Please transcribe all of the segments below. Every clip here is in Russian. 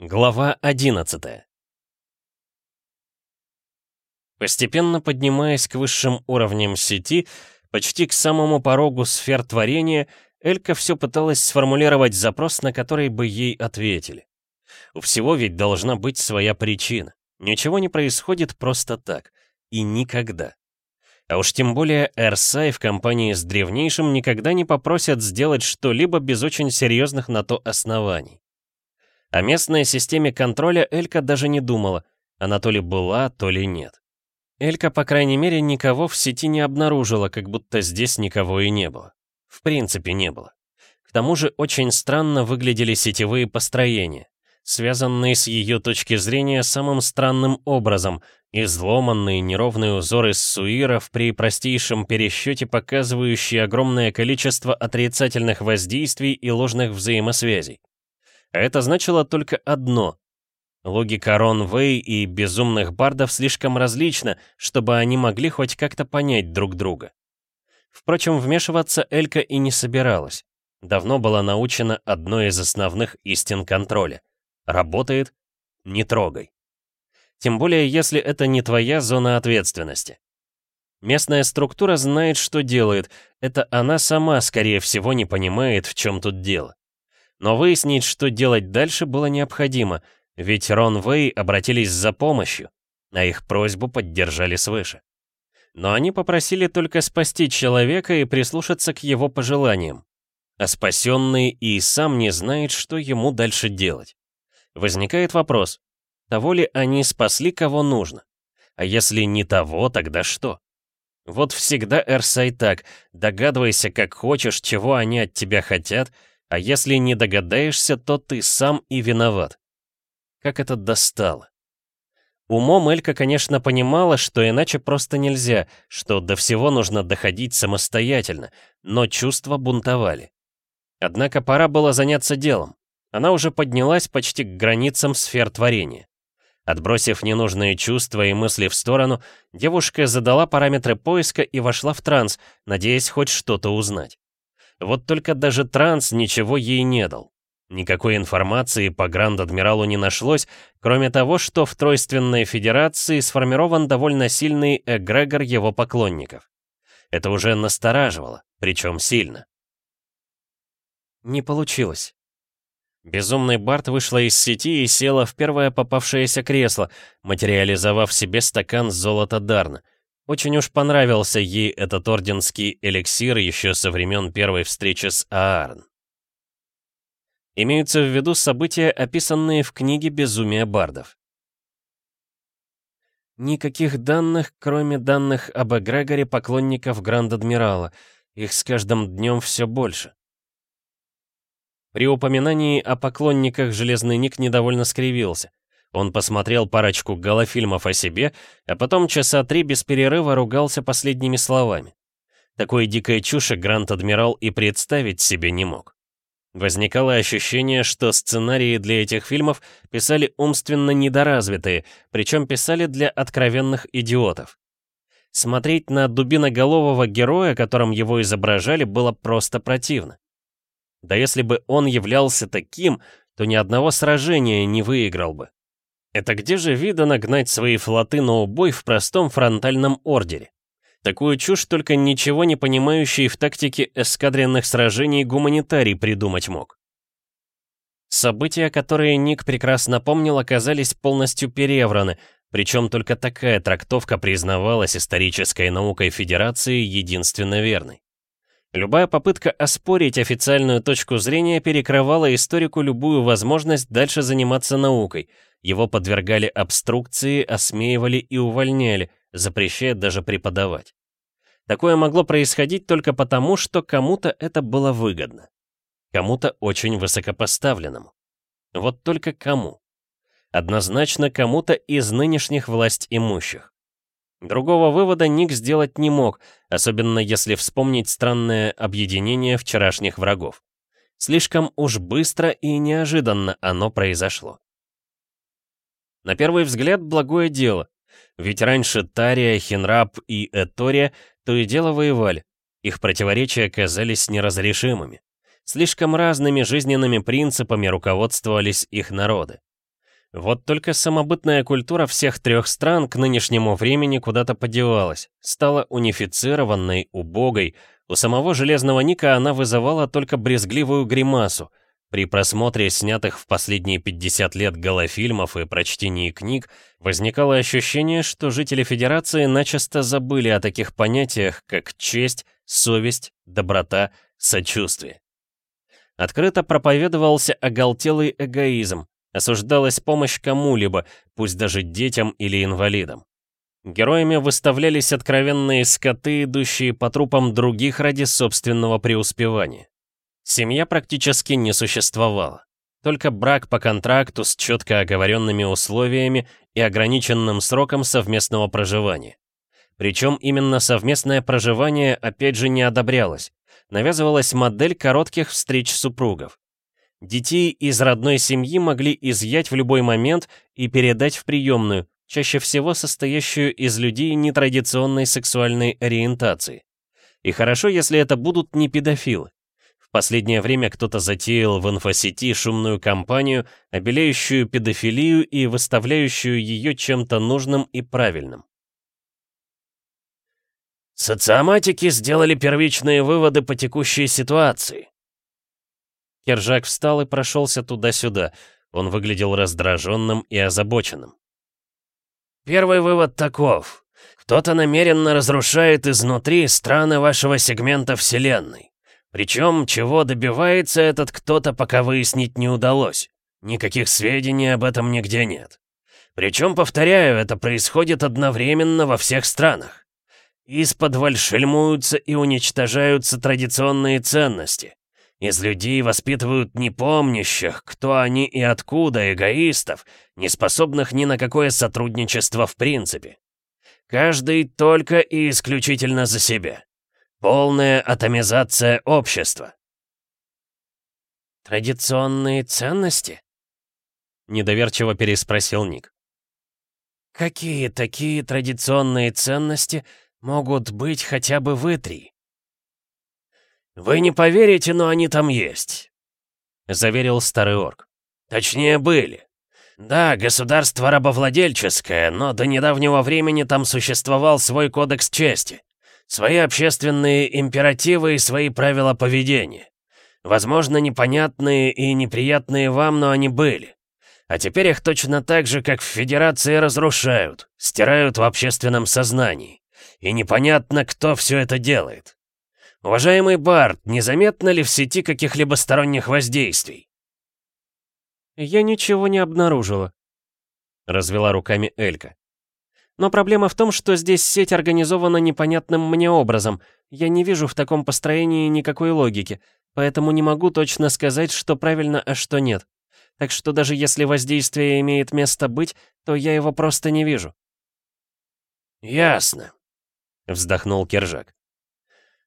Глава 11 Постепенно поднимаясь к высшим уровням сети, почти к самому порогу сфер творения, Элька все пыталась сформулировать запрос, на который бы ей ответили. У всего ведь должна быть своя причина. Ничего не происходит просто так. И никогда. А уж тем более Эрсай в компании с древнейшим никогда не попросят сделать что-либо без очень серьезных на то оснований. О местной системе контроля Элька даже не думала, она то ли была, то ли нет. Элька, по крайней мере, никого в сети не обнаружила, как будто здесь никого и не было. В принципе, не было. К тому же очень странно выглядели сетевые построения, связанные с ее точки зрения самым странным образом, изломанные неровные узоры суиров при простейшем пересчете, показывающие огромное количество отрицательных воздействий и ложных взаимосвязей. А это значило только одно. Логика Рон Вэй и безумных бардов слишком различна, чтобы они могли хоть как-то понять друг друга. Впрочем, вмешиваться Элька и не собиралась. Давно была научена одной из основных истин контроля. Работает — не трогай. Тем более, если это не твоя зона ответственности. Местная структура знает, что делает, это она сама, скорее всего, не понимает, в чем тут дело. Но выяснить, что делать дальше, было необходимо, ведь Рон Вэй обратились за помощью, а их просьбу поддержали свыше. Но они попросили только спасти человека и прислушаться к его пожеланиям. А спасенный и сам не знает, что ему дальше делать. Возникает вопрос, того ли они спасли, кого нужно? А если не того, тогда что? Вот всегда Эрсай так, догадывайся как хочешь, чего они от тебя хотят, а если не догадаешься, то ты сам и виноват. Как это достало. Умом Элька, конечно, понимала, что иначе просто нельзя, что до всего нужно доходить самостоятельно, но чувства бунтовали. Однако пора было заняться делом. Она уже поднялась почти к границам сфер творения. Отбросив ненужные чувства и мысли в сторону, девушка задала параметры поиска и вошла в транс, надеясь хоть что-то узнать. Вот только даже транс ничего ей не дал. Никакой информации по Гранд-Адмиралу не нашлось, кроме того, что в Тройственной Федерации сформирован довольно сильный эгрегор его поклонников. Это уже настораживало, причем сильно. Не получилось. Безумный Барт вышла из сети и села в первое попавшееся кресло, материализовав себе стакан золота Дарна — очень уж понравился ей этот орденский эликсир еще со времен первой встречи с Аарн. Имеются в виду события, описанные в книге «Безумие бардов». Никаких данных, кроме данных об эгрегоре поклонников Гранд-Адмирала. Их с каждым днем все больше. При упоминании о поклонниках Железный Ник недовольно скривился. Он посмотрел парочку голофильмов о себе, а потом часа три без перерыва ругался последними словами. Такой дикой чуши Грант-Адмирал и представить себе не мог. Возникало ощущение, что сценарии для этих фильмов писали умственно недоразвитые, причем писали для откровенных идиотов. Смотреть на дубиноголового героя, которым его изображали, было просто противно. Да если бы он являлся таким, то ни одного сражения не выиграл бы. Это где же видано гнать свои флоты на убой в простом фронтальном ордере? Такую чушь только ничего не понимающий в тактике эскадренных сражений гуманитарий придумать мог. События, которые Ник прекрасно помнил, оказались полностью перевраны, причем только такая трактовка признавалась исторической наукой Федерации единственно верной. Любая попытка оспорить официальную точку зрения перекрывала историку любую возможность дальше заниматься наукой — его подвергали обструкции, осмеивали и увольняли, запрещая даже преподавать. Такое могло происходить только потому, что кому-то это было выгодно. Кому-то очень высокопоставленному. Вот только кому? Однозначно кому-то из нынешних власть имущих. Другого вывода Ник сделать не мог, особенно если вспомнить странное объединение вчерашних врагов. Слишком уж быстро и неожиданно оно произошло. На первый взгляд, благое дело. Ведь раньше Тария, Хинраб и Этория то и дело воевали. Их противоречия казались неразрешимыми. Слишком разными жизненными принципами руководствовались их народы. Вот только самобытная культура всех трех стран к нынешнему времени куда-то подевалась, стала унифицированной, убогой. У самого Железного Ника она вызывала только брезгливую гримасу. При просмотре снятых в последние 50 лет голофильмов и прочтении книг возникало ощущение, что жители Федерации начисто забыли о таких понятиях, как честь, совесть, доброта, сочувствие. Открыто проповедовался оголтелый эгоизм, Осуждалась помощь кому-либо, пусть даже детям или инвалидам. Героями выставлялись откровенные скоты, идущие по трупам других ради собственного преуспевания. Семья практически не существовала. Только брак по контракту с четко оговоренными условиями и ограниченным сроком совместного проживания. Причем именно совместное проживание опять же не одобрялось. Навязывалась модель коротких встреч супругов. Детей из родной семьи могли изъять в любой момент и передать в приемную, чаще всего состоящую из людей нетрадиционной сексуальной ориентации. И хорошо, если это будут не педофилы. В последнее время кто-то затеял в инфосети шумную кампанию, обелеющую педофилию и выставляющую ее чем-то нужным и правильным. Социоматики сделали первичные выводы по текущей ситуации, Кержак встал и прошелся туда-сюда. Он выглядел раздраженным и озабоченным. «Первый вывод таков. Кто-то намеренно разрушает изнутри страны вашего сегмента Вселенной. Причем, чего добивается этот кто-то, пока выяснить не удалось. Никаких сведений об этом нигде нет. Причем, повторяю, это происходит одновременно во всех странах. Из-под шельмуются и уничтожаются традиционные ценности. Из людей воспитывают непомнящих, кто они и откуда, эгоистов, не способных ни на какое сотрудничество в принципе. Каждый только и исключительно за себя. Полная атомизация общества. «Традиционные ценности?» Недоверчиво переспросил Ник. «Какие такие традиционные ценности могут быть хотя бы в Итри?» «Вы не поверите, но они там есть», — заверил старый орк. «Точнее, были. Да, государство рабовладельческое, но до недавнего времени там существовал свой кодекс чести, свои общественные императивы и свои правила поведения. Возможно, непонятные и неприятные вам, но они были. А теперь их точно так же, как в Федерации, разрушают, стирают в общественном сознании. И непонятно, кто все это делает. «Уважаемый Барт, незаметно ли в сети каких-либо сторонних воздействий?» «Я ничего не обнаружила», — развела руками Элька. «Но проблема в том, что здесь сеть организована непонятным мне образом. Я не вижу в таком построении никакой логики, поэтому не могу точно сказать, что правильно, а что нет. Так что даже если воздействие имеет место быть, то я его просто не вижу». «Ясно», — вздохнул Кержак.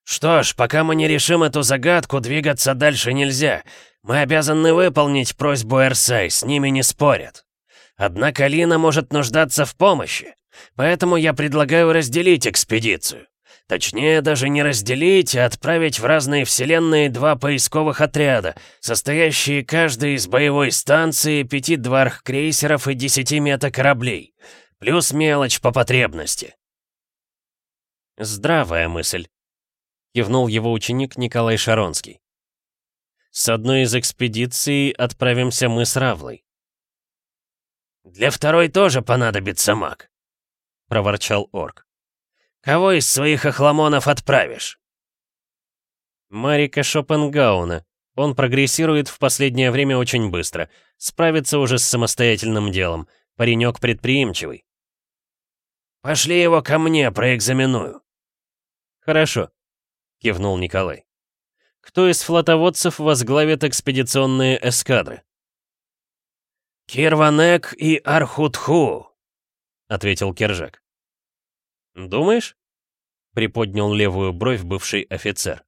«Что ж, пока мы не решим эту загадку, двигаться дальше нельзя. Мы обязаны выполнить просьбу Эрсай, с ними не спорят. Однако Лина может нуждаться в помощи, поэтому я предлагаю разделить экспедицию. Точнее, даже не разделить, а отправить в разные вселенные два поисковых отряда, состоящие каждый из боевой станции, пяти дварх-крейсеров и десяти метакораблей. Плюс мелочь по потребности. Здравая мысль кивнул его ученик Николай Шаронский. С одной из экспедиций отправимся мы с Равлой. «Для второй тоже понадобится маг», — проворчал орк. «Кого из своих охламонов отправишь?» Марика Шопенгауна. Он прогрессирует в последнее время очень быстро. Справится уже с самостоятельным делом. Паренек предприимчивый. «Пошли его ко мне, проэкзаменую». «Хорошо», — кивнул Николай. «Кто из флотоводцев возглавит экспедиционные эскадры?» «Кирванек и Архутху», — ответил Кержак. «Думаешь?» — приподнял левую бровь бывший офицер.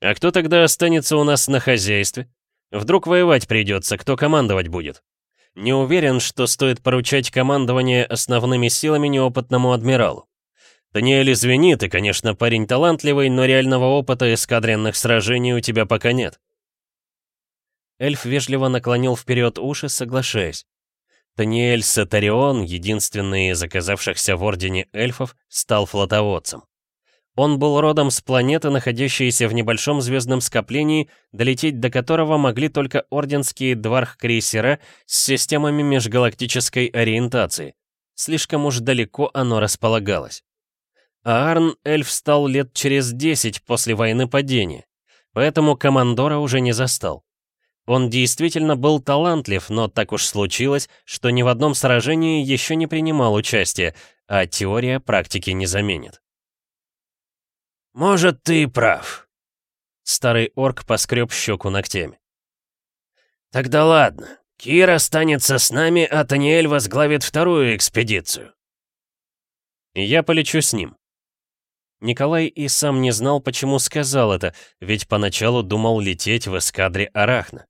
«А кто тогда останется у нас на хозяйстве? Вдруг воевать придется, кто командовать будет? Не уверен, что стоит поручать командование основными силами неопытному адмиралу. Даниэль, извини, ты, конечно, парень талантливый, но реального опыта эскадренных сражений у тебя пока нет. Эльф вежливо наклонил вперед уши, соглашаясь. Таниэль Сатарион, единственный из оказавшихся в Ордене эльфов, стал флотоводцем. Он был родом с планеты, находящейся в небольшом звездном скоплении, долететь до которого могли только орденские дварх-крейсера с системами межгалактической ориентации. Слишком уж далеко оно располагалось. А Арн эльф стал лет через 10 после войны падения, поэтому командора уже не застал. Он действительно был талантлив, но так уж случилось, что ни в одном сражении еще не принимал участия, а теория практики не заменит. «Может, ты прав». Старый орк поскреб щеку ногтями. «Тогда ладно. Кир останется с нами, а Таниэль возглавит вторую экспедицию». «Я полечу с ним». Николай и сам не знал, почему сказал это, ведь поначалу думал лететь в эскадре Арахна.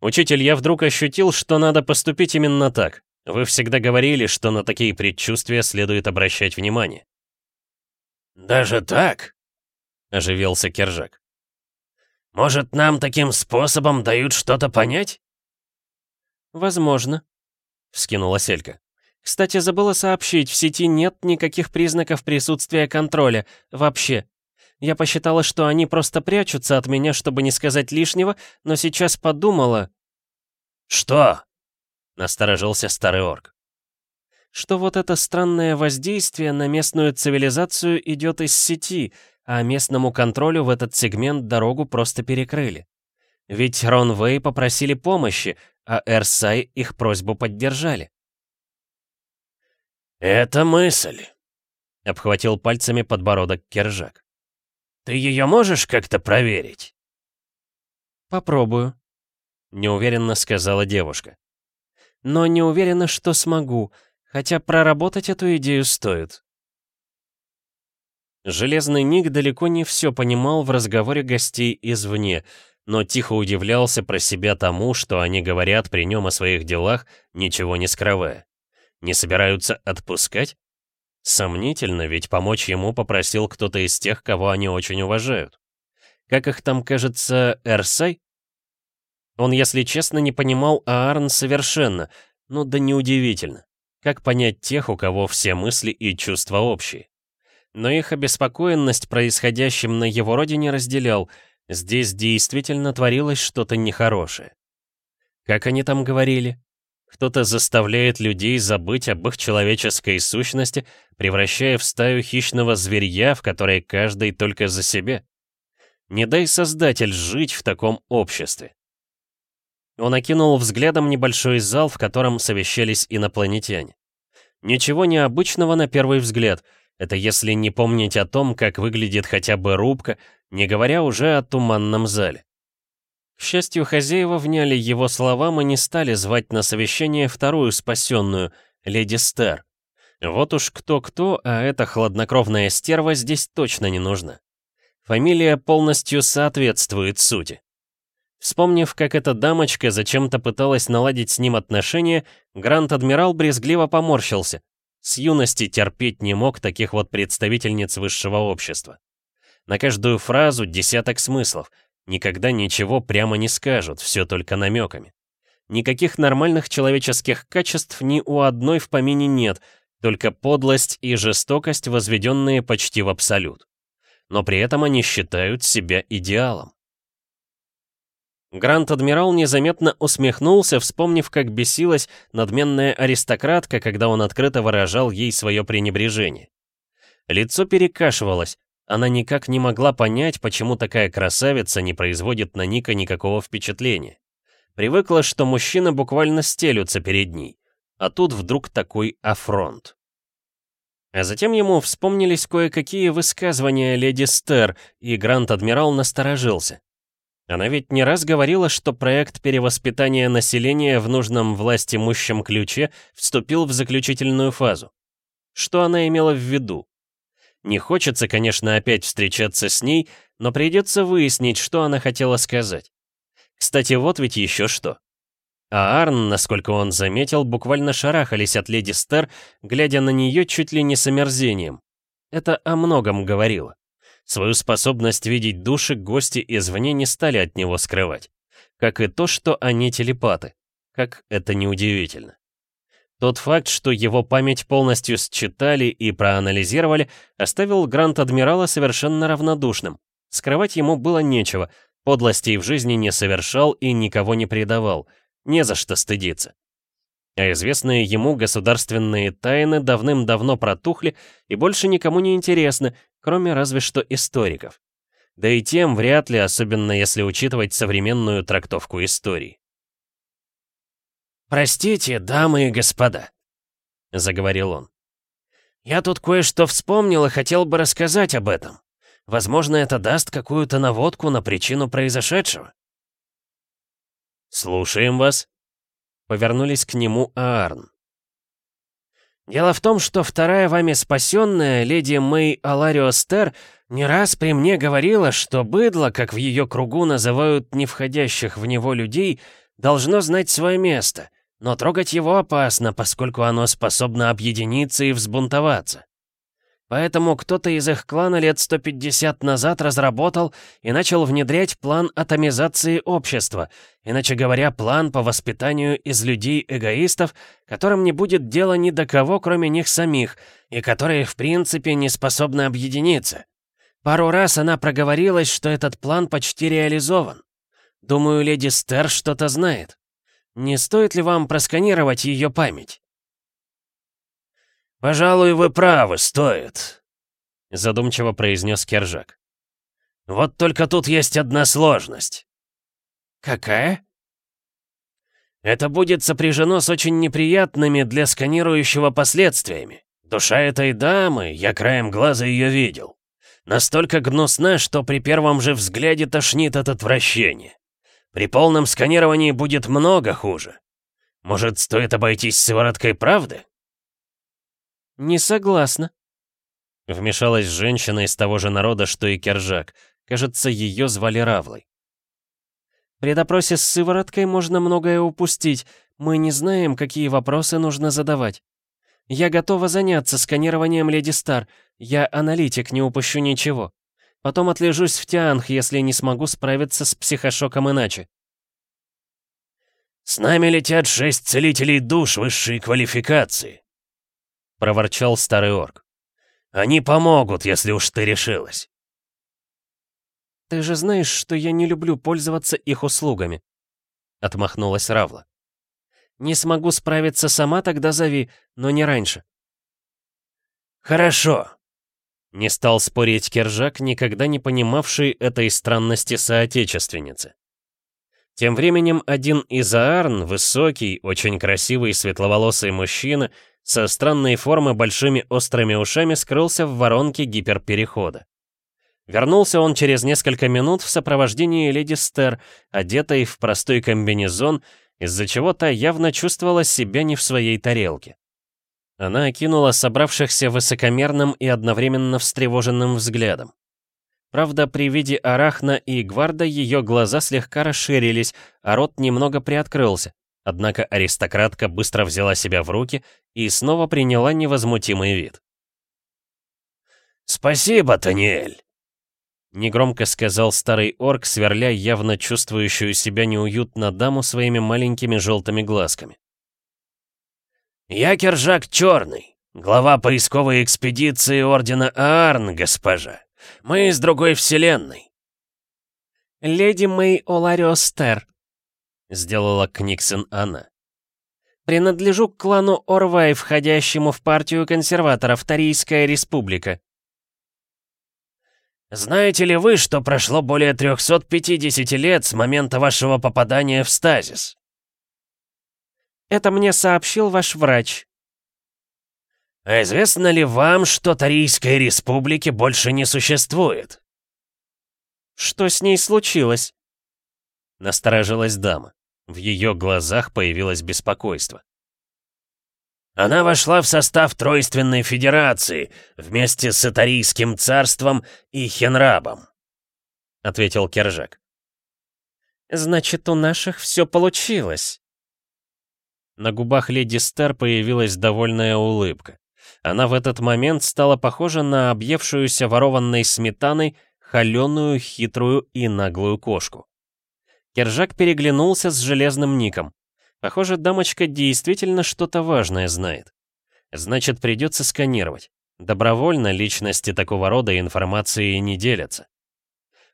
«Учитель, я вдруг ощутил, что надо поступить именно так. Вы всегда говорили, что на такие предчувствия следует обращать внимание». «Даже так?» — оживился Кержак. «Может, нам таким способом дают что-то понять?» «Возможно», — вскинула Селька. «Кстати, забыла сообщить, в сети нет никаких признаков присутствия контроля. Вообще. Я посчитала, что они просто прячутся от меня, чтобы не сказать лишнего, но сейчас подумала...» «Что?» — насторожился старый орк. «Что вот это странное воздействие на местную цивилизацию идет из сети, а местному контролю в этот сегмент дорогу просто перекрыли. Ведь Ронвей попросили помощи, а Эрсай их просьбу поддержали». «Это мысль», — обхватил пальцами подбородок Кержак. Ты ее можешь как-то проверить?» «Попробую», — неуверенно сказала девушка. «Но не уверена, что смогу, хотя проработать эту идею стоит». Железный Ник далеко не все понимал в разговоре гостей извне, но тихо удивлялся про себя тому, что они говорят при нем о своих делах, ничего не скрывая. Не собираются отпускать? Сомнительно, ведь помочь ему попросил кто-то из тех, кого они очень уважают. Как их там, кажется, Эрсай? Он, если честно, не понимал Аарон совершенно, ну да неудивительно. Как понять тех, у кого все мысли и чувства общие? Но их обеспокоенность происходящим на его родине разделял. Здесь действительно творилось что-то нехорошее. Как они там говорили? Кто-то заставляет людей забыть об их человеческой сущности, превращая в стаю хищного зверья, в которой каждый только за себя. Не дай Создатель жить в таком обществе. Он окинул взглядом небольшой зал, в котором совещались инопланетяне. Ничего необычного на первый взгляд, это если не помнить о том, как выглядит хотя бы рубка, не говоря уже о туманном зале. К счастью, хозяева вняли его словам и не стали звать на совещание вторую спасенную, леди Стер. Вот уж кто-кто, а эта хладнокровная стерва здесь точно не нужна. Фамилия полностью соответствует сути. Вспомнив, как эта дамочка зачем-то пыталась наладить с ним отношения, Гранд-адмирал брезгливо поморщился. С юности терпеть не мог таких вот представительниц высшего общества. На каждую фразу десяток смыслов — Никогда ничего прямо не скажут, все только намеками. Никаких нормальных человеческих качеств ни у одной в помине нет, только подлость и жестокость, возведенные почти в абсолют. Но при этом они считают себя идеалом. Грант-адмирал незаметно усмехнулся, вспомнив, как бесилась надменная аристократка, когда он открыто выражал ей свое пренебрежение. Лицо перекашивалось, она никак не могла понять, почему такая красавица не производит на Ника никакого впечатления. Привыкла, что мужчины буквально стелются перед ней. А тут вдруг такой афронт. А затем ему вспомнились кое-какие высказывания леди Стер, и Грант-адмирал насторожился. Она ведь не раз говорила, что проект перевоспитания населения в нужном власти мущем ключе вступил в заключительную фазу. Что она имела в виду? Не хочется, конечно, опять встречаться с ней, но придется выяснить, что она хотела сказать. Кстати, вот ведь еще что. А Арн, насколько он заметил, буквально шарахались от леди Стер, глядя на нее чуть ли не с омерзением. Это о многом говорило. Свою способность видеть души гости извне не стали от него скрывать. Как и то, что они телепаты. как это неудивительно. Тот факт, что его память полностью считали и проанализировали, оставил Гранд-Адмирала совершенно равнодушным. Скрывать ему было нечего, подлостей в жизни не совершал и никого не предавал, не за что стыдиться. А известные ему государственные тайны давным-давно протухли и больше никому не интересны, кроме разве что историков. Да и тем вряд ли, особенно если учитывать современную трактовку истории. «Простите, дамы и господа», — заговорил он. «Я тут кое-что вспомнил и хотел бы рассказать об этом. Возможно, это даст какую-то наводку на причину произошедшего». «Слушаем вас», — повернулись к нему Аарн. «Дело в том, что вторая вами спасенная, леди Мэй Аларио Стер, не раз при мне говорила, что быдло, как в ее кругу называют не входящих в него людей, должно знать свое место — но трогать его опасно, поскольку оно способно объединиться и взбунтоваться. Поэтому кто-то из их клана лет 150 назад разработал и начал внедрять план атомизации общества, иначе говоря, план по воспитанию из людей эгоистов, которым не будет дела ни до кого, кроме них самих, и которые в принципе не способны объединиться. Пару раз она проговорилась, что этот план почти реализован. Думаю, леди Стер что-то знает. Не стоит ли вам просканировать ее память?» «Пожалуй, вы правы, стоит», — задумчиво произнес Кержак. «Вот только тут есть одна сложность». «Какая?» «Это будет сопряжено с очень неприятными для сканирующего последствиями. Душа этой дамы, я краем глаза ее видел. Настолько гнусна, что при первом же взгляде тошнит от отвращения. При полном сканировании будет много хуже. Может, стоит обойтись сывороткой правды?» «Не согласна», — вмешалась женщина из того же народа, что и Кержак. Кажется, ее звали Равлой. «При допросе с сывороткой можно многое упустить. Мы не знаем, какие вопросы нужно задавать. Я готова заняться сканированием Леди Стар. Я аналитик, не упущу ничего. Потом отлежусь в Тианх, если не смогу справиться с психошоком иначе. «С нами летят шесть целителей душ высшей квалификации», — проворчал старый орк. «Они помогут, если уж ты решилась». «Ты же знаешь, что я не люблю пользоваться их услугами», — отмахнулась Равла. «Не смогу справиться сама, тогда зови, но не раньше». «Хорошо», не стал спорить Кержак, никогда не понимавший этой странности соотечественницы. Тем временем один из Аарн, высокий, очень красивый светловолосый мужчина, со странной формы большими острыми ушами скрылся в воронке гиперперехода. Вернулся он через несколько минут в сопровождении леди Стер, одетой в простой комбинезон, из-за чего та явно чувствовала себя не в своей тарелке. Она окинула собравшихся высокомерным и одновременно встревоженным взглядом. Правда, при виде Арахна и Гварда ее глаза слегка расширились, а рот немного приоткрылся. Однако аристократка быстро взяла себя в руки и снова приняла невозмутимый вид. «Спасибо, Таниэль!» Негромко сказал старый орк, сверля явно чувствующую себя неуютно даму своими маленькими желтыми глазками. «Я Кержак Черный, глава поисковой экспедиции Ордена Аарн, госпожа. Мы из другой вселенной». «Леди Мэй Олариостер», — сделала Книксон она. «Принадлежу к клану Орвай, входящему в партию консерваторов Тарийская республика». «Знаете ли вы, что прошло более 350 лет с момента вашего попадания в стазис?» Это мне сообщил ваш врач». «А известно ли вам, что Тарийской республики больше не существует?» «Что с ней случилось?» Насторожилась дама. В ее глазах появилось беспокойство. Она вошла в состав Тройственной Федерации вместе с Атарийским царством и Хенрабом», — ответил Кержак. «Значит, у наших все получилось», на губах леди Стар появилась довольная улыбка. Она в этот момент стала похожа на объевшуюся ворованной сметаной холеную, хитрую и наглую кошку. Кержак переглянулся с железным ником. Похоже, дамочка действительно что-то важное знает. Значит, придется сканировать. Добровольно личности такого рода информации не делятся.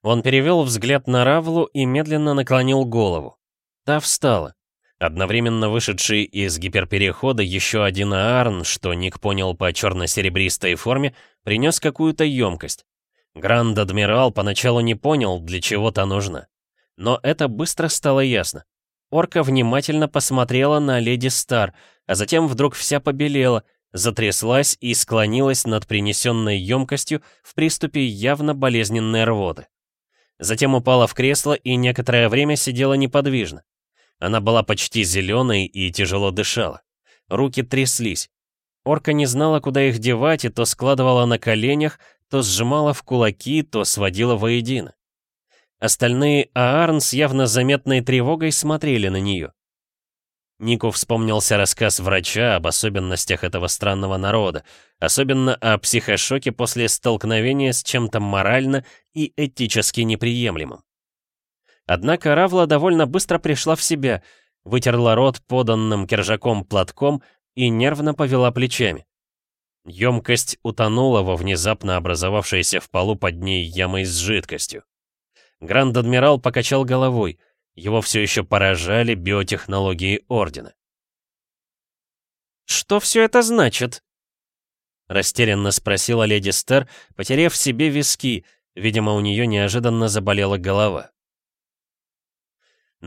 Он перевел взгляд на Равлу и медленно наклонил голову. Та встала. Одновременно вышедший из гиперперехода еще один Аарн, что Ник понял по черно-серебристой форме, принес какую-то емкость. Гранд-адмирал поначалу не понял, для чего то нужно. Но это быстро стало ясно. Орка внимательно посмотрела на леди Стар, а затем вдруг вся побелела, затряслась и склонилась над принесенной емкостью в приступе явно болезненной рвоты. Затем упала в кресло и некоторое время сидела неподвижно. Она была почти зеленой и тяжело дышала. Руки тряслись. Орка не знала, куда их девать, и то складывала на коленях, то сжимала в кулаки, то сводила воедино. Остальные Аарн с явно заметной тревогой смотрели на нее. Нику вспомнился рассказ врача об особенностях этого странного народа, особенно о психошоке после столкновения с чем-то морально и этически неприемлемым. Однако Равла довольно быстро пришла в себя, вытерла рот поданным кержаком платком и нервно повела плечами. Емкость утонула во внезапно образовавшейся в полу под ней ямой с жидкостью. Гранд-адмирал покачал головой, его все еще поражали биотехнологии Ордена. «Что все это значит?» Растерянно спросила леди Стер, потеряв себе виски, видимо, у нее неожиданно заболела голова.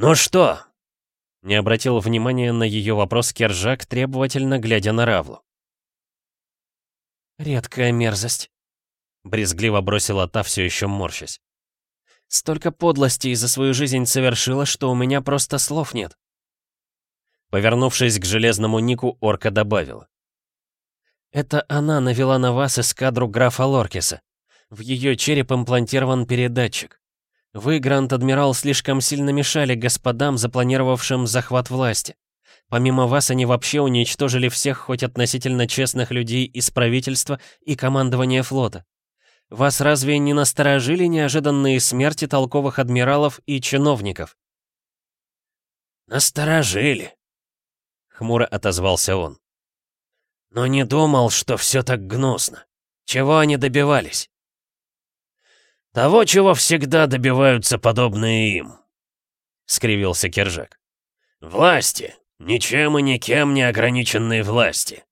«Ну что?» Не обратил внимания на ее вопрос Кержак, требовательно глядя на Равлу. «Редкая мерзость», — брезгливо бросила та, все еще морщась. «Столько подлостей за свою жизнь совершила, что у меня просто слов нет». Повернувшись к железному Нику, орка добавила. «Это она навела на вас эскадру графа Лоркиса. В ее череп имплантирован передатчик. Вы, Гранд-Адмирал, слишком сильно мешали господам, запланировавшим захват власти. Помимо вас, они вообще уничтожили всех хоть относительно честных людей из правительства и командования флота. Вас разве не насторожили неожиданные смерти толковых адмиралов и чиновников? «Насторожили», — хмуро отозвался он. «Но не думал, что все так гнусно. Чего они добивались?» «Того, чего всегда добиваются подобные им», — скривился Кержак. «Власти, ничем и никем не ограниченной власти.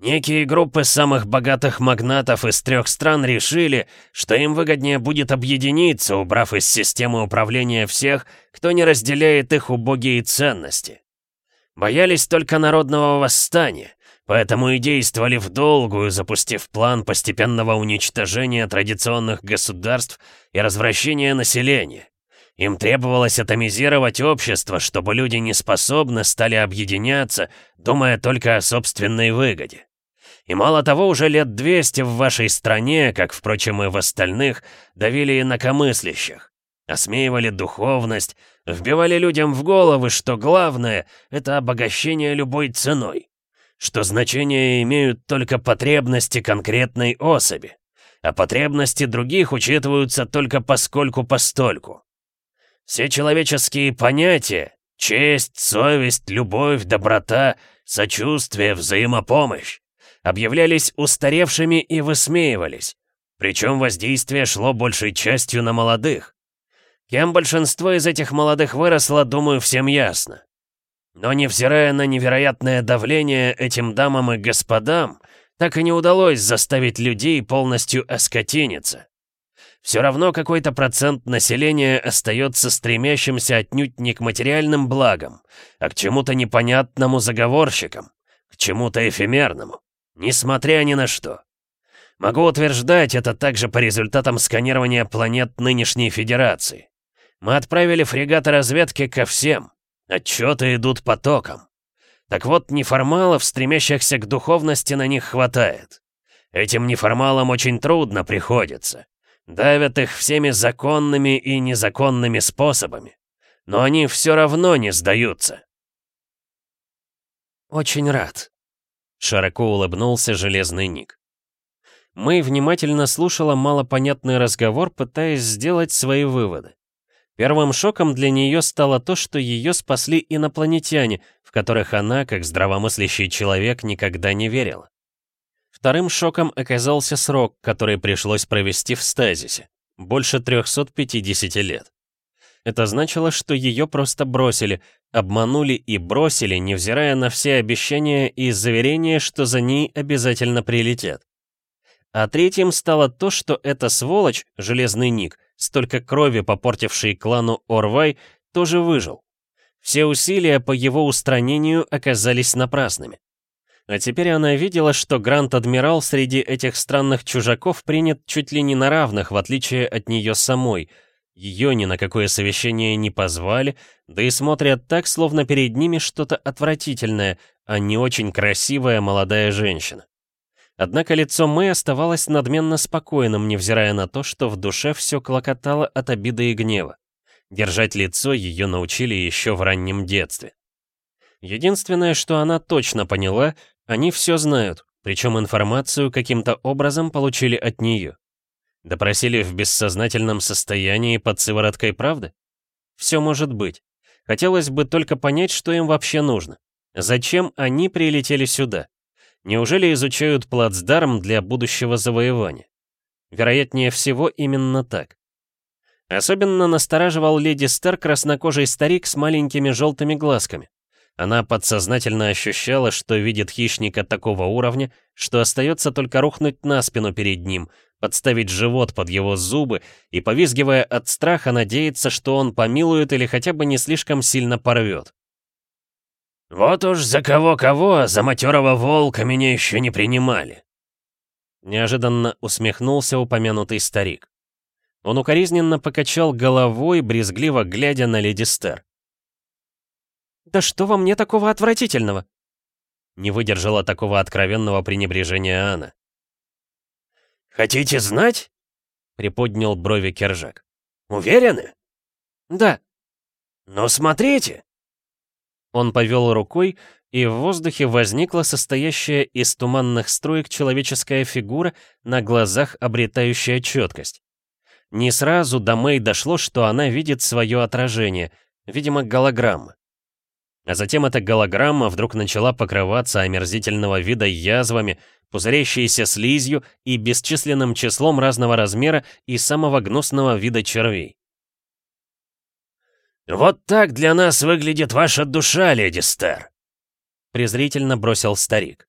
Некие группы самых богатых магнатов из трех стран решили, что им выгоднее будет объединиться, убрав из системы управления всех, кто не разделяет их убогие ценности. Боялись только народного восстания, Поэтому и действовали в долгую, запустив план постепенного уничтожения традиционных государств и развращения населения. Им требовалось атомизировать общество, чтобы люди неспособны стали объединяться, думая только о собственной выгоде. И мало того, уже лет 200 в вашей стране, как, впрочем, и в остальных, давили инакомыслящих, осмеивали духовность, вбивали людям в головы, что главное — это обогащение любой ценой что значение имеют только потребности конкретной особи, а потребности других учитываются только поскольку-постольку. Все человеческие понятия — честь, совесть, любовь, доброта, сочувствие, взаимопомощь — объявлялись устаревшими и высмеивались, причем воздействие шло большей частью на молодых. Кем большинство из этих молодых выросло, думаю, всем ясно. Но невзирая на невероятное давление этим дамам и господам, так и не удалось заставить людей полностью оскотиниться. Все равно какой-то процент населения остается стремящимся отнюдь не к материальным благам, а к чему-то непонятному заговорщикам, к чему-то эфемерному, несмотря ни на что. Могу утверждать это также по результатам сканирования планет нынешней Федерации. Мы отправили фрегаты разведки ко всем, Отчеты идут потоком. Так вот, неформалов, стремящихся к духовности, на них хватает. Этим неформалам очень трудно приходится. Давят их всеми законными и незаконными способами. Но они все равно не сдаются. «Очень рад», — широко улыбнулся Железный Ник. Мэй внимательно слушала малопонятный разговор, пытаясь сделать свои выводы. Первым шоком для нее стало то, что ее спасли инопланетяне, в которых она, как здравомыслящий человек, никогда не верила. Вторым шоком оказался срок, который пришлось провести в стазисе. Больше 350 лет. Это значило, что ее просто бросили, обманули и бросили, невзирая на все обещания и заверения, что за ней обязательно прилетят. А третьим стало то, что эта сволочь, Железный Ник, столько крови попортивший клану Орвай, тоже выжил. Все усилия по его устранению оказались напрасными. А теперь она видела, что Гранд-Адмирал среди этих странных чужаков принят чуть ли не на равных, в отличие от нее самой. Ее ни на какое совещание не позвали, да и смотрят так, словно перед ними что-то отвратительное, а не очень красивая молодая женщина. Однако лицо Мэй оставалось надменно спокойным, невзирая на то, что в душе все клокотало от обиды и гнева. Держать лицо ее научили еще в раннем детстве. Единственное, что она точно поняла, они все знают, причем информацию каким-то образом получили от нее. Допросили в бессознательном состоянии под сывороткой правды? Все может быть. Хотелось бы только понять, что им вообще нужно. Зачем они прилетели сюда? Неужели изучают плацдарм для будущего завоевания? Вероятнее всего, именно так. Особенно настораживал леди Стар краснокожий старик с маленькими желтыми глазками. Она подсознательно ощущала, что видит хищника такого уровня, что остается только рухнуть на спину перед ним, подставить живот под его зубы и, повизгивая от страха, надеяться, что он помилует или хотя бы не слишком сильно порвет. «Вот уж за кого-кого, а за матерого волка меня еще не принимали!» Неожиданно усмехнулся упомянутый старик. Он укоризненно покачал головой, брезгливо глядя на леди Стер. «Да что во мне такого отвратительного?» Не выдержала такого откровенного пренебрежения Анна. «Хотите знать?» — приподнял брови Кержак. «Уверены?» «Да». «Ну, смотрите!» Он повел рукой, и в воздухе возникла состоящая из туманных строек человеческая фигура, на глазах обретающая четкость. Не сразу до Мэй дошло, что она видит свое отражение, видимо, голограмма. А затем эта голограмма вдруг начала покрываться омерзительного вида язвами, пузырящейся слизью и бесчисленным числом разного размера и самого гнусного вида червей. «Вот так для нас выглядит ваша душа, леди Стар», — презрительно бросил старик.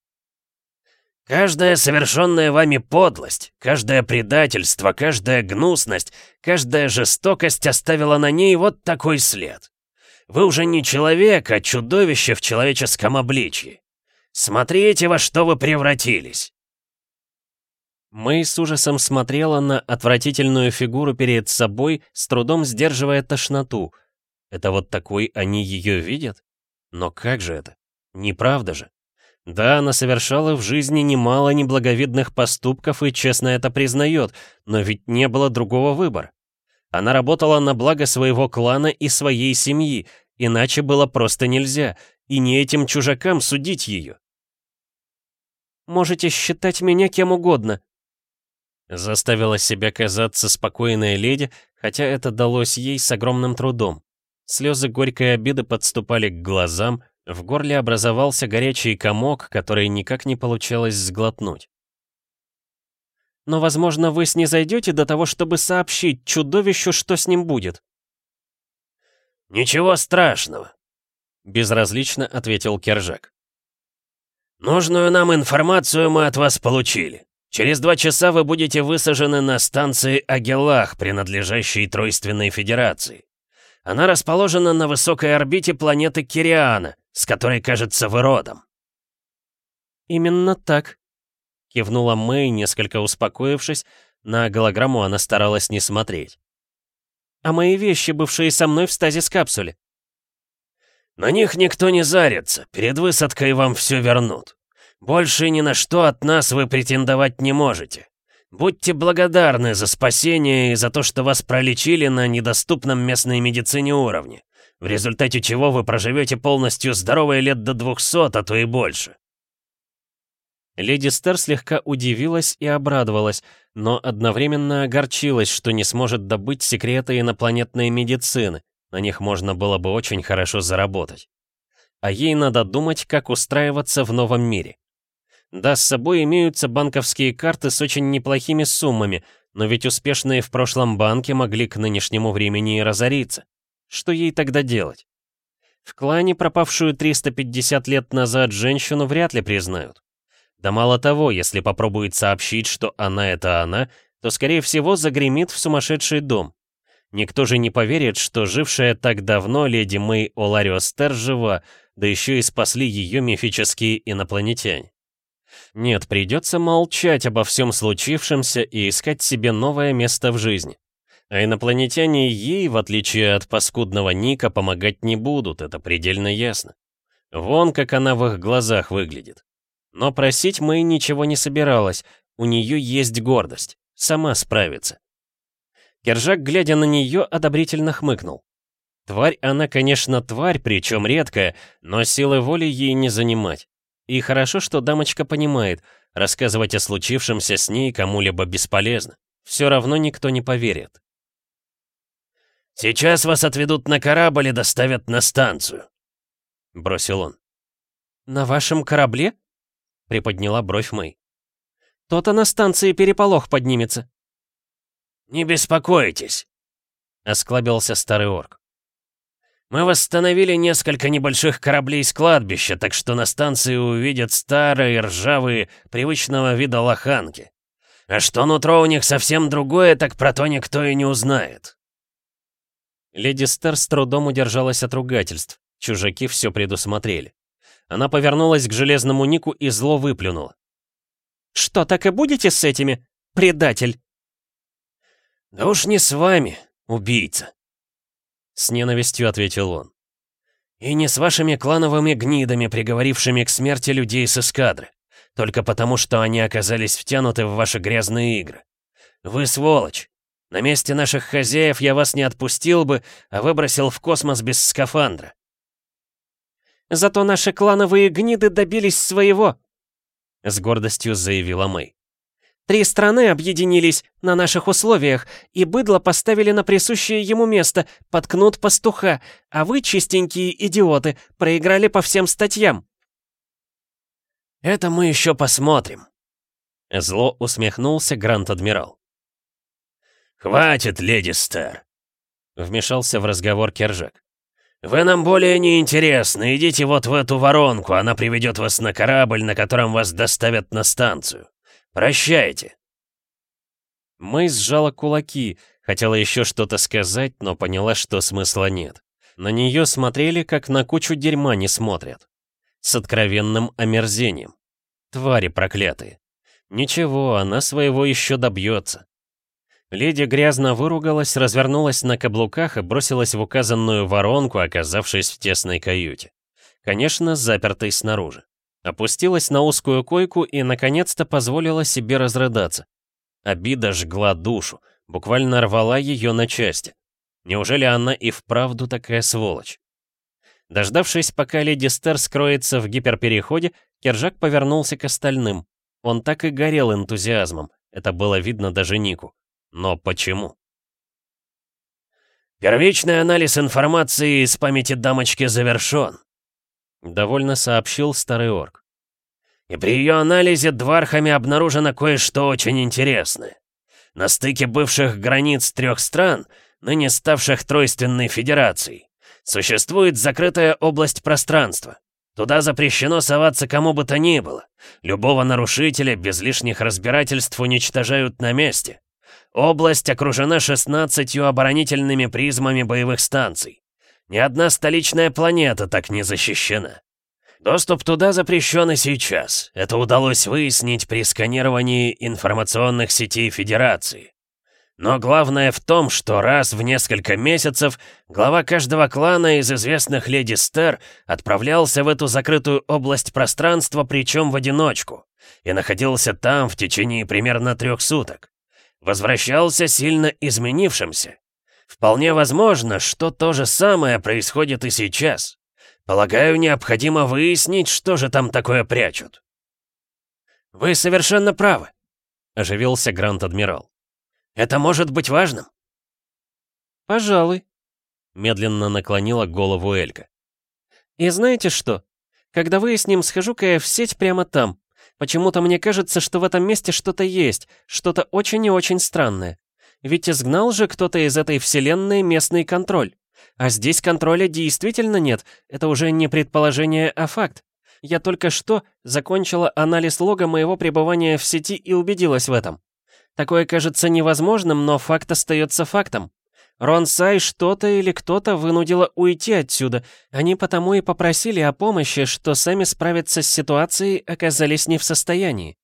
«Каждая совершенная вами подлость, каждое предательство, каждая гнусность, каждая жестокость оставила на ней вот такой след. Вы уже не человек, а чудовище в человеческом обличье. Смотрите, во что вы превратились!» Мэй с ужасом смотрела на отвратительную фигуру перед собой, с трудом сдерживая тошноту. Это вот такой они ее видят? Но как же это? Неправда же. Да, она совершала в жизни немало неблаговидных поступков и честно это признает, но ведь не было другого выбора. Она работала на благо своего клана и своей семьи, иначе было просто нельзя, и не этим чужакам судить ее. «Можете считать меня кем угодно», заставила себя казаться спокойной леди, хотя это далось ей с огромным трудом. Слезы горькой обиды подступали к глазам, в горле образовался горячий комок, который никак не получалось сглотнуть но, возможно, вы снизойдете до того, чтобы сообщить чудовищу, что с ним будет». «Ничего страшного», — безразлично ответил Кержак. «Нужную нам информацию мы от вас получили. Через два часа вы будете высажены на станции Агелах, принадлежащей Тройственной Федерации. Она расположена на высокой орбите планеты Кириана, с которой, кажется, вы родом». «Именно так», Кивнула Мэй, несколько успокоившись, на голограмму она старалась не смотреть. «А мои вещи, бывшие со мной в стазис-капсуле?» «На них никто не зарится, перед высадкой вам все вернут. Больше ни на что от нас вы претендовать не можете. Будьте благодарны за спасение и за то, что вас пролечили на недоступном местной медицине уровне, в результате чего вы проживете полностью здоровые лет до 200, а то и больше. Леди Стер слегка удивилась и обрадовалась, но одновременно огорчилась, что не сможет добыть секреты инопланетной медицины. На них можно было бы очень хорошо заработать. А ей надо думать, как устраиваться в новом мире. Да, с собой имеются банковские карты с очень неплохими суммами, но ведь успешные в прошлом банки могли к нынешнему времени и разориться. Что ей тогда делать? В клане пропавшую 350 лет назад женщину вряд ли признают. Да мало того, если попробует сообщить, что она — это она, то, скорее всего, загремит в сумасшедший дом. Никто же не поверит, что жившая так давно леди Мэй Олариостер жива, да еще и спасли ее мифические инопланетяне. Нет, придется молчать обо всем случившемся и искать себе новое место в жизни. А инопланетяне ей, в отличие от паскудного Ника, помогать не будут, это предельно ясно. Вон как она в их глазах выглядит. Но просить Мэй ничего не собиралась, у нее есть гордость, сама справится. Кержак, глядя на нее, одобрительно хмыкнул. Тварь она, конечно, тварь, причем редкая, но силы воли ей не занимать. И хорошо, что дамочка понимает, рассказывать о случившемся с ней кому-либо бесполезно. Все равно никто не поверит. «Сейчас вас отведут на корабль и доставят на станцию», — бросил он. «На вашем корабле?» приподняла бровь Мэй. «То-то на станции переполох поднимется». «Не беспокойтесь», — осклабился старый орк. «Мы восстановили несколько небольших кораблей с кладбища, так что на станции увидят старые, ржавые, привычного вида лоханки. А что нутро у них совсем другое, так про то никто и не узнает». Леди Стар с трудом удержалась от ругательств. Чужаки все предусмотрели. Она повернулась к железному Нику и зло выплюнула. «Что, так и будете с этими, предатель?» «Да уж не с вами, убийца!» С ненавистью ответил он. «И не с вашими клановыми гнидами, приговорившими к смерти людей с эскадры. Только потому, что они оказались втянуты в ваши грязные игры. Вы сволочь! На месте наших хозяев я вас не отпустил бы, а выбросил в космос без скафандра. Зато наши клановые гниды добились своего!» С гордостью заявила Мэй. «Три страны объединились на наших условиях, и быдло поставили на присущее ему место, подкнут пастуха, а вы, чистенькие идиоты, проиграли по всем статьям». «Это мы еще посмотрим», — зло усмехнулся Грант-адмирал. «Хватит, леди Стар», — вмешался в разговор Кержак. «Вы нам более не интересны. Идите вот в эту воронку, она приведет вас на корабль, на котором вас доставят на станцию. Прощайте». Мэй сжала кулаки, хотела еще что-то сказать, но поняла, что смысла нет. На нее смотрели, как на кучу дерьма не смотрят. С откровенным омерзением. Твари проклятые. Ничего, она своего еще добьется. Леди грязно выругалась, развернулась на каблуках и бросилась в указанную воронку, оказавшись в тесной каюте. Конечно, запертой снаружи. Опустилась на узкую койку и, наконец-то, позволила себе разрыдаться. Обида жгла душу, буквально рвала ее на части. Неужели она и вправду такая сволочь? Дождавшись, пока леди Стер скроется в гиперпереходе, Кержак повернулся к остальным. Он так и горел энтузиазмом, это было видно даже Нику. Но почему? «Первичный анализ информации из памяти дамочки завершен», — довольно сообщил старый орк. «И при ее анализе двархами обнаружено кое-что очень интересное. На стыке бывших границ трех стран, ныне ставших Тройственной Федерацией, существует закрытая область пространства. Туда запрещено соваться кому бы то ни было. Любого нарушителя без лишних разбирательств уничтожают на месте. Область окружена 16 оборонительными призмами боевых станций. Ни одна столичная планета так не защищена. Доступ туда запрещен и сейчас. Это удалось выяснить при сканировании информационных сетей Федерации. Но главное в том, что раз в несколько месяцев глава каждого клана из известных леди Стер отправлялся в эту закрытую область пространства, причем в одиночку, и находился там в течение примерно трех суток возвращался сильно изменившимся. Вполне возможно, что то же самое происходит и сейчас. Полагаю, необходимо выяснить, что же там такое прячут. Вы совершенно правы», — оживился Гранд-Адмирал. «Это может быть важным?» «Пожалуй», — медленно наклонила голову Элька. «И знаете что? Когда выясним, схожу-ка я в сеть прямо там. Почему-то мне кажется, что в этом месте что-то есть, что-то очень и очень странное. Ведь изгнал же кто-то из этой вселенной местный контроль. А здесь контроля действительно нет, это уже не предположение, а факт. Я только что закончила анализ лога моего пребывания в сети и убедилась в этом. Такое кажется невозможным, но факт остается фактом. Рон Сай что-то или кто-то вынудило уйти отсюда. Они потому и попросили о помощи, что сами справиться с ситуацией оказались не в состоянии.